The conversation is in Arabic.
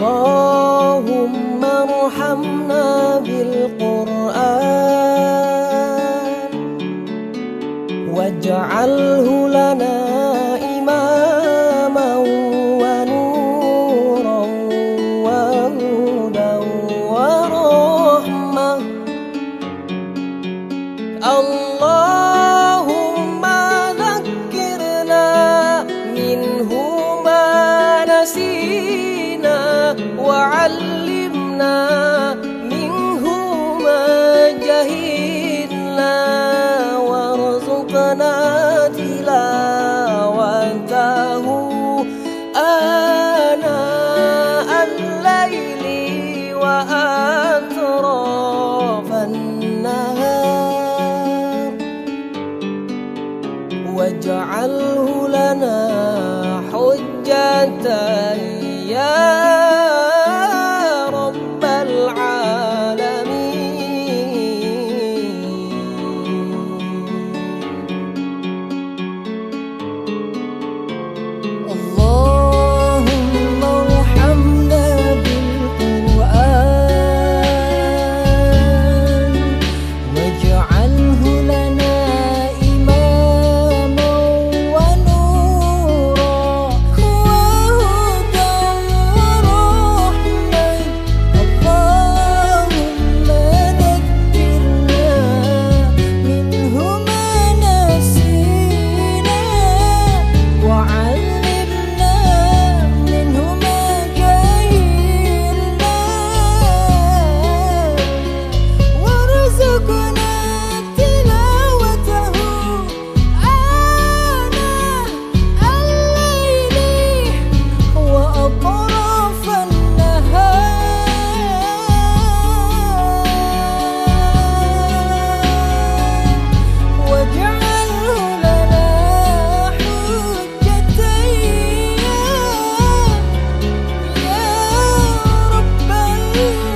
اللهم ارحمنا بالقرآن واجعله لنا إماما ونورا وهدى ورحمة. اللهم ذكرنا منه ما نسينا. وعلمنا منه ما جهلنا وارزقنا you